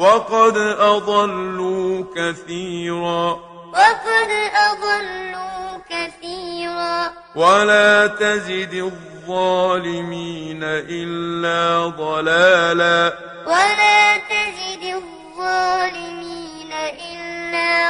وقد أضلوا كثيرا. وقد أضلوا كثيرا. ولا تزد الظالمين إلا ضلالا. ولا تزد الظالمين إلا